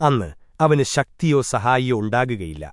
അന്ന് അവന് ശക്തിയോ സഹായിയോ ഉണ്ടാകുകയില്ല